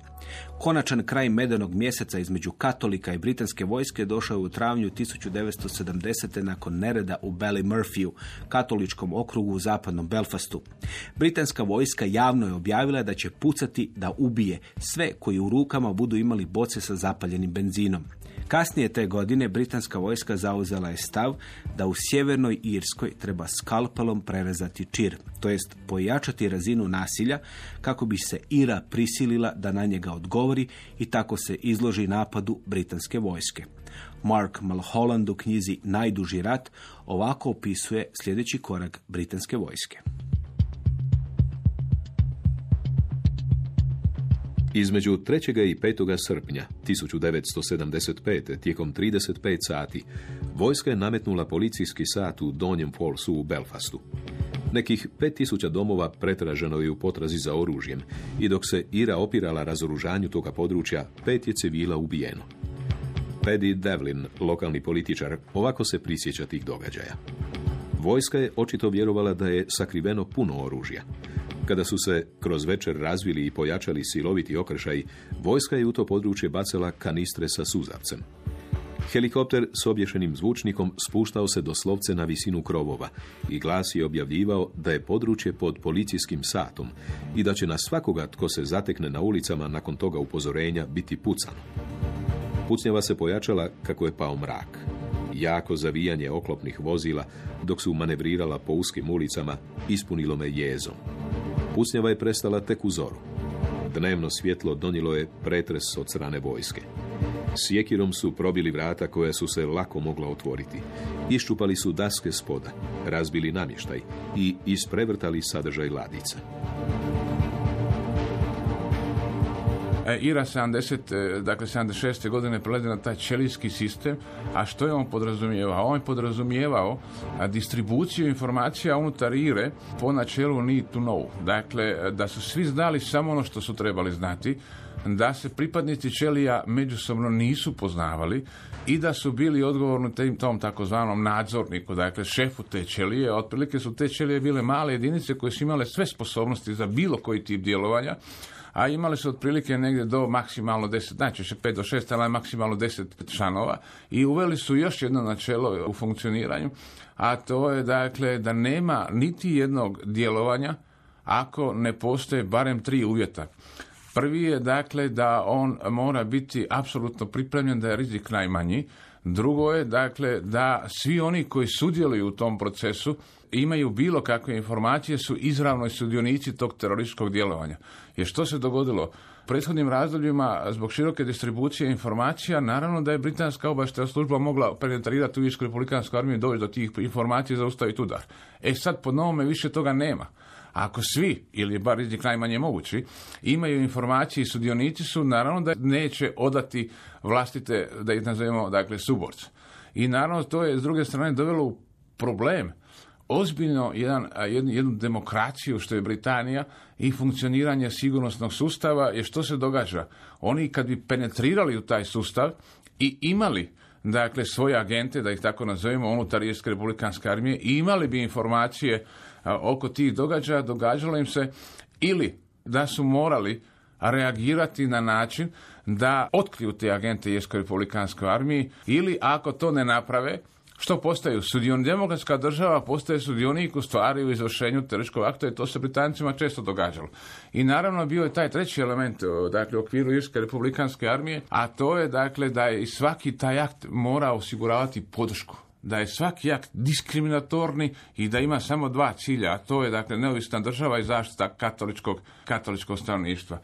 Konačan kraj medenog mjeseca između katolika i britanske vojske došao je u travnju 1970. nakon nereda u Ballymurphy, katoličkom okrugu u zapadnom Belfastu. Britanska vojska javno je objavila da će pucati da ubije sve koji u rukama budu imali boce sa zapaljenim benzinom. Kasnije te godine britanska vojska zauzela je stav da u sjevernoj Irskoj treba skalpelom prerezati čir, to jest pojačati razinu nasilja kako bi se Ira prisilila da na njega odgovori i tako se izloži napadu britanske vojske. Mark Mulholland u knjizi Najduži rat ovako opisuje sljedeći korak britanske vojske. Između 3. i 5. srpnja 1975. tijekom 35 sati vojska je nametnula policijski sat u Donjem Fallsu u Belfastu. Nekih 5000 domova pretraženo je u potrazi za oružjem i dok se Ira opirala razoružanju toga područja, pet je civila ubijeno. Paddy Devlin, lokalni političar, ovako se prisjeća tih događaja. Vojska je očito vjerovala da je sakriveno puno oružja. Kada su se kroz večer razvili i pojačali siloviti okršaj, vojska je u to područje bacala kanistre sa suzavcem. Helikopter s obješenim zvučnikom spuštao se doslovce na visinu krovova i glas je objavljivao da je područje pod policijskim satom i da će na svakoga tko se zatekne na ulicama nakon toga upozorenja biti pucano. Pucnjava se pojačala kako je pao mrak. Jako zavijanje oklopnih vozila dok su manevrirala po uskim ulicama ispunilo me jezom. Pucnjava je prestala tek u zoru. Dnevno svjetlo donijelo je pretres od strane vojske. Sjekirom su probili vrata koja su se lako mogla otvoriti. Iščupali su daske spoda, razbili namještaj i isprevrtali sadržaj ladica. Ira 70, e, dakle 76. godine prelazi na taj čelijski sistem, a što je on podrazumijevao? On je podrazumijevao distribuciju informacija unutar Ire po načelu need to know. Dakle, da su svi znali samo ono što su trebali znati, da se pripadnici Čelija međusobno nisu poznavali i da su bili odgovorni tim, tom takozvanom nadzorniku, dakle šefu te Čelije. Otprilike su te Čelije bile male jedinice koje su imale sve sposobnosti za bilo koji tip djelovanja, a imali su otprilike negdje do maksimalno 10, znači 5 do 6, ali maksimalno 10 članova i uveli su još jedno načelo u funkcioniranju, a to je dakle da nema niti jednog djelovanja ako ne postoje barem tri uvjeta. Prvi je dakle da on mora biti apsolutno pripremljen da je rizik najmanji. Drugo je dakle da svi oni koji sudjeluju u tom procesu imaju bilo kakve informacije su izravno sudionici tog terorističkog djelovanja. Jer što se dogodilo? U prethodnim razdobljima zbog široke distribucije informacija naravno da je britanska obavještajna služba mogla penetrirati u Irsku republikansku armiju i doći do tih informacija i zaustaviti udar. E sad po novome više toga nema. Ako svi, ili bar rizik najmanje mogući, imaju informacije i sudionici su, naravno da neće odati vlastite, da ih nazovemo, dakle, suborce. I naravno to je s druge strane dovelo u problem ozbiljno jedan, jednu, jednu demokraciju što je Britanija i funkcioniranje sigurnosnog sustava je što se događa. Oni kad bi penetrirali u taj sustav i imali dakle svoje agente, da ih tako nazovemo, unutar Irske republikanske armije i imali bi informacije oko tih događaja, događalo im se ili da su morali reagirati na način da otkriju te agente Irskoj republikanskoj armiji ili ako to ne naprave, što postaju sudionik, demokratska država postaje sudionik u stvari u izvršenju terorističkog akta i to se Britancima često događalo. I naravno bio je taj treći element dakle, u okviru Irske republikanske armije, a to je dakle da je svaki taj akt mora osiguravati podršku da je svaki akt diskriminatorni i da ima samo dva cilja, a to je dakle neovisna država i zaštita katoličkog, katoličkog stanovništva.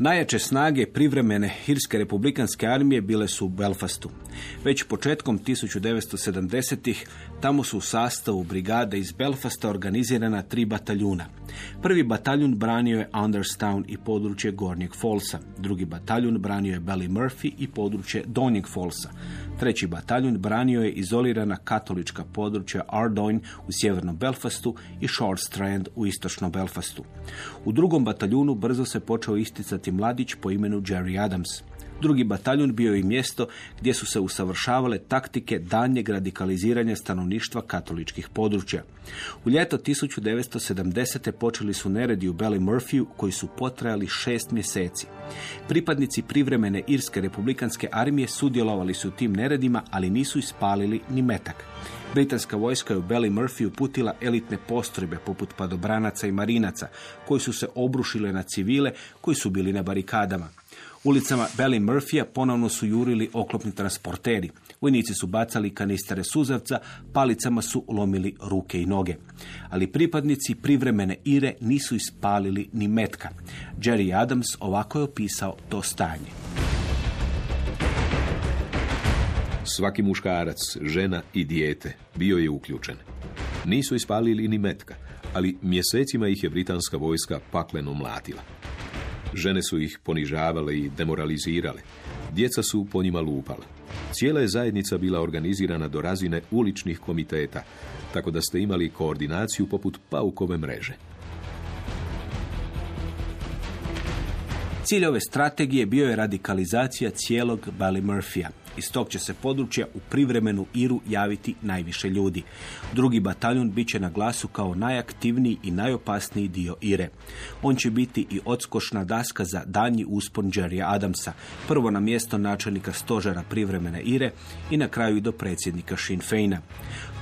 Najjače snage privremene Irske republikanske armije bile su u Belfastu. Već početkom 1970-ih tamo su u sastavu brigade iz Belfasta organizirana tri bataljuna. Prvi bataljun branio je Understown i područje Gornjeg Folsa. Drugi bataljun branio je Murphy i područje Donjeg Folsa. Treći bataljun branio je izolirana katolička područja Ardoyne u sjevernom Belfastu i Short Strand u istočnom Belfastu. U drugom bataljunu brzo se počeo isticati mladić po imenu Jerry Adams. Drugi bataljun bio je i mjesto gdje su se usavršavale taktike daljnjeg radikaliziranja stanovništva katoličkih područja. U ljeto 1970. počeli su neredi u Murphy koji su potrajali šest mjeseci. Pripadnici privremene Irske republikanske armije sudjelovali su u tim neredima, ali nisu ispalili ni metak. Britanska vojska je u Murphy uputila elitne postrojbe poput padobranaca i marinaca koji su se obrušile na civile koji su bili na barikadama. Ulicama Belly Murphyja ponovno su jurili oklopni transporteri. Vojnici su bacali kanistere suzavca, palicama su lomili ruke i noge. Ali pripadnici privremene Ire nisu ispalili ni metka. Jerry Adams ovako je opisao to stanje. Svaki muškarac, žena i dijete bio je uključen. Nisu ispalili ni metka, ali mjesecima ih je britanska vojska pakleno mlatila. Žene su ih ponižavale i demoralizirale. Djeca su po njima lupala. Cijela je zajednica bila organizirana do razine uličnih komiteta, tako da ste imali koordinaciju poput paukove mreže. Cilj ove strategije bio je radikalizacija cijelog Murphyja. Iz tog će se područja u privremenu Iru javiti najviše ljudi. Drugi bataljun bit će na glasu kao najaktivniji i najopasniji dio Ire. On će biti i odskošna daska za danji uspon Jerry Adamsa, prvo na mjesto načelnika stožera privremene Ire i na kraju i do predsjednika Sinn Feina.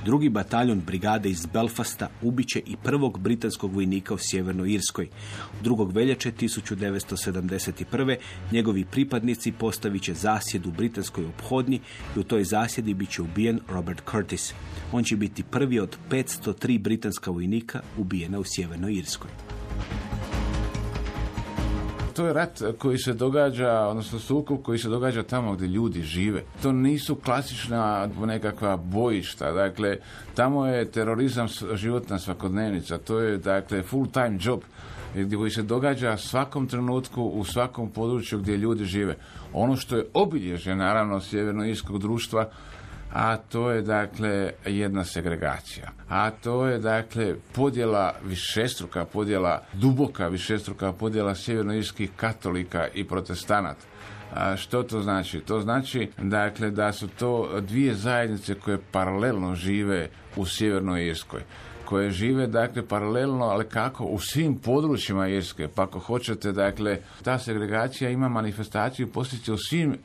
Drugi bataljon brigade iz Belfasta ubiće i prvog britanskog vojnika u Sjevernoj Irskoj. Drugog veljače 1971. njegovi pripadnici postavit će zasjed u britanskoj ophodnji i u toj zasjedi bit će ubijen Robert Curtis. On će biti prvi od 503 britanska vojnika ubijena u Sjevernoj Irskoj to je rat koji se događa, odnosno sukob koji se događa tamo gdje ljudi žive. To nisu klasična nekakva bojišta, dakle, tamo je terorizam životna svakodnevnica, to je, dakle, full time job koji se događa svakom trenutku u svakom području gdje ljudi žive. Ono što je obilježje naravno sjevernoirskog društva a to je dakle jedna segregacija. A to je dakle podjela višestruka podjela, duboka višestruka podjela sjevernoirskih katolika i protestanata. A što to znači? To znači dakle da su to dvije zajednice koje paralelno žive u sjevernoj Irskoj koje žive dakle paralelno, ali kako u svim područjima Irske, pa ako hoćete, dakle, ta segregacija ima manifestaciju postići u svim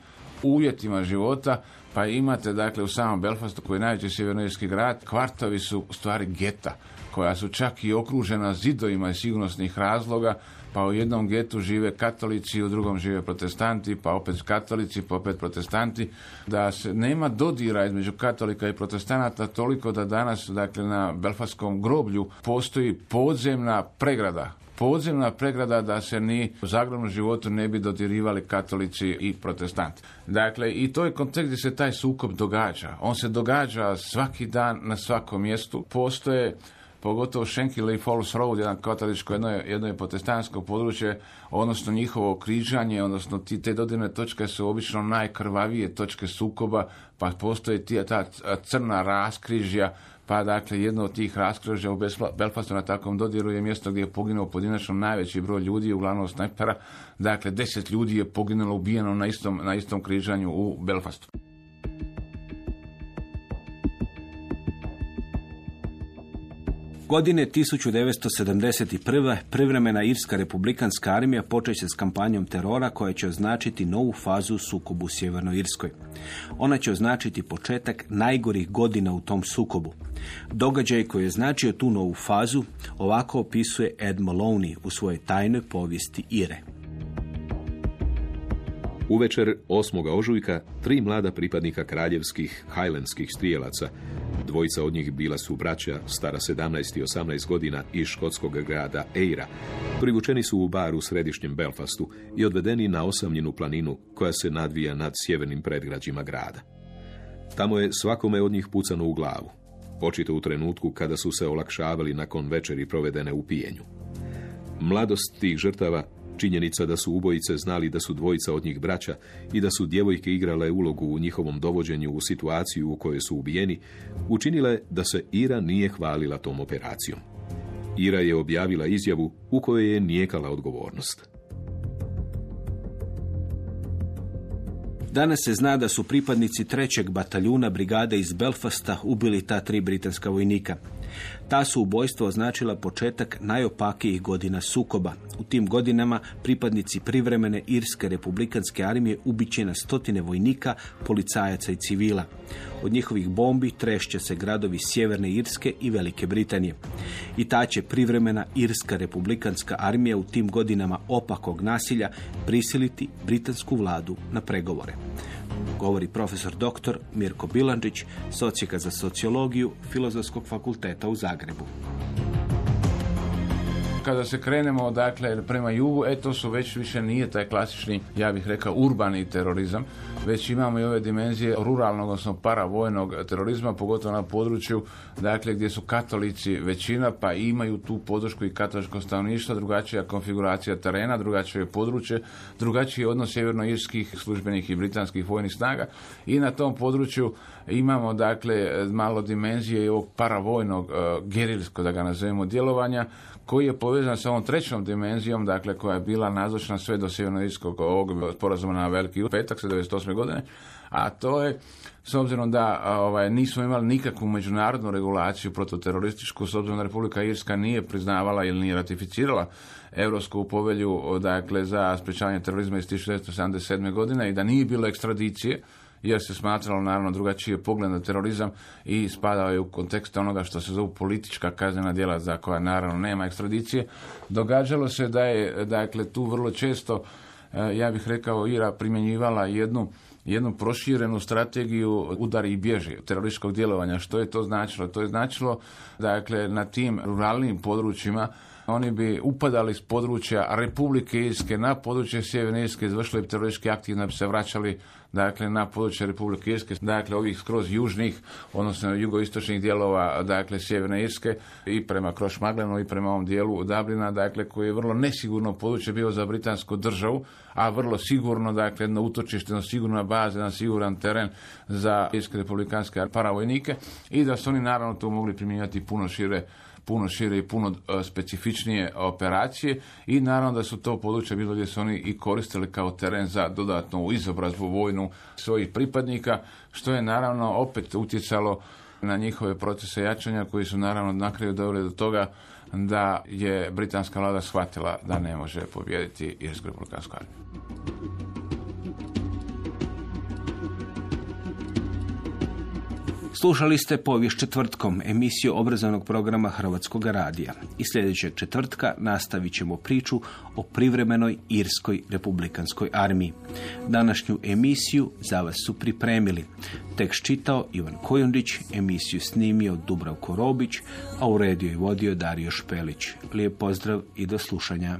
uvjetima života, pa imate dakle u samom Belfastu koji je najveći sjevernoirski grad, kvartovi su stvari geta koja su čak i okružena zidovima iz sigurnosnih razloga, pa u jednom getu žive katolici, u drugom žive protestanti, pa opet katolici, pa opet protestanti, da se nema dodira između katolika i protestanata toliko da danas, dakle, na Belfastskom groblju postoji podzemna pregrada podzemna pregrada da se ni u zaglavnom životu ne bi dodirivali katolici i protestanti. Dakle, i to je kontekst gdje se taj sukob događa. On se događa svaki dan na svakom mjestu. Postoje pogotovo Shankly Falls Road, jedan katoličko, jedno je, jedno je protestantsko područje, odnosno njihovo križanje, odnosno ti, te dodirne točke su obično najkrvavije točke sukoba, pa postoje ti, ta crna raskrižja, pa dakle jedno od tih raskrižja u Belfastu na takvom dodiru je mjesto gdje je poginuo pojedinačno najveći broj ljudi, uglavnom snajpera, dakle deset ljudi je poginulo ubijeno na istom, na istom križanju u Belfastu. Godine 1971. privremena Irska republikanska armija počeće s kampanjom terora koja će označiti novu fazu sukobu u Sjevernoj Irskoj. Ona će označiti početak najgorih godina u tom sukobu. Događaj koji je značio tu novu fazu ovako opisuje Ed Maloney u svojoj tajnoj povijesti Ire. Uvečer 8. ožujka tri mlada pripadnika kraljevskih hajlenskih strijelaca Dvojica od njih bila su braća, stara 17 i 18 godina iz škotskog grada Eira. Privučeni su u bar u središnjem Belfastu i odvedeni na osamljenu planinu koja se nadvija nad sjevernim predgrađima grada. Tamo je svakome od njih pucano u glavu, očito u trenutku kada su se olakšavali nakon večeri provedene u pijenju. Mladost tih žrtava Činjenica da su ubojice znali da su dvojica od njih braća i da su djevojke igrale ulogu u njihovom dovođenju u situaciju u kojoj su ubijeni, učinile da se Ira nije hvalila tom operacijom. Ira je objavila izjavu u kojoj je nijekala odgovornost. Danas se zna da su pripadnici trećeg bataljuna brigade iz Belfasta ubili ta tri britanska vojnika. Ta su ubojstva označila početak najopakijih godina sukoba. U tim godinama pripadnici privremene Irske republikanske armije ubiće na stotine vojnika, policajaca i civila. Od njihovih bombi trešće se gradovi Sjeverne Irske i Velike Britanije. I ta će privremena Irska republikanska armija u tim godinama opakog nasilja prisiliti britansku vladu na pregovore govori profesor dr. Mirko Bilandžić, socijeka za sociologiju Filozofskog fakulteta u Zagrebu. Kada se krenemo dakle prema jugu, e to su već više nije taj klasični, ja bih rekao, urbani terorizam, već imamo i ove dimenzije ruralnog, odnosno paravojnog terorizma, pogotovo na području dakle gdje su katolici većina, pa imaju tu podršku i katoličko stanovništvo, drugačija konfiguracija terena, drugačije područje, drugačiji odnos sjevernoirskih službenih i britanskih vojnih snaga. I na tom području imamo dakle malo dimenzije i ovog paravojnog uh, gerilskog, da ga nazovemo, djelovanja, koji je povezan sa ovom trećom dimenzijom, dakle koja je bila nazočna sve do sjevernoirskog ovog sporazuma na veliki petak 1998. godine, a to je s obzirom da ovaj, nismo imali nikakvu međunarodnu regulaciju prototerorističku, s obzirom da Republika Irska nije priznavala ili nije ratificirala Europsku povelju dakle, za sprečavanje terorizma iz 1977. godine i da nije bilo ekstradicije, jer se smatralo naravno drugačije pogled na terorizam i spadao je u kontekst onoga što se zovu politička kaznena djela za koja naravno nema ekstradicije. Događalo se da je dakle tu vrlo često ja bih rekao Ira primjenjivala jednu jednu proširenu strategiju udari i bježi terorističkog djelovanja. Što je to značilo? To je značilo dakle na tim ruralnim područjima Oni bi upadali s područja Republike Irske na područje Sjeverne Irske, izvršili teroristički akti da bi se vraćali dakle na područje Republike Irske, dakle ovih skroz južnih, odnosno jugoistočnih dijelova dakle Sjeverne Irske i prema kroz Maglenu i prema ovom dijelu Dublina, dakle koji je vrlo nesigurno područje bio za britansku državu, a vrlo sigurno, dakle jedno utočište, jedna sigurna baza, jedan siguran teren za irske republikanske paravojnike i da su oni naravno tu mogli primjenjivati puno šire puno šire i puno e, specifičnije operacije i naravno da su to područja bilo gdje su oni i koristili kao teren za dodatnu izobrazbu vojnu svojih pripadnika, što je naravno opet utjecalo na njihove procese jačanja koji su naravno na kraju doveli do toga da je britanska vlada shvatila da ne može pobijediti Irsku republikansku armiju. Slušali ste povijest četvrtkom, emisiju obrazovnog programa Hrvatskog radija. I sljedećeg četvrtka nastavit ćemo priču o privremenoj Irskoj republikanskoj armiji. Današnju emisiju za vas su pripremili. Tekst čitao Ivan Kojundić, emisiju snimio Dubravko Robić, a u i vodio Dario Špelić. Lijep pozdrav i do slušanja.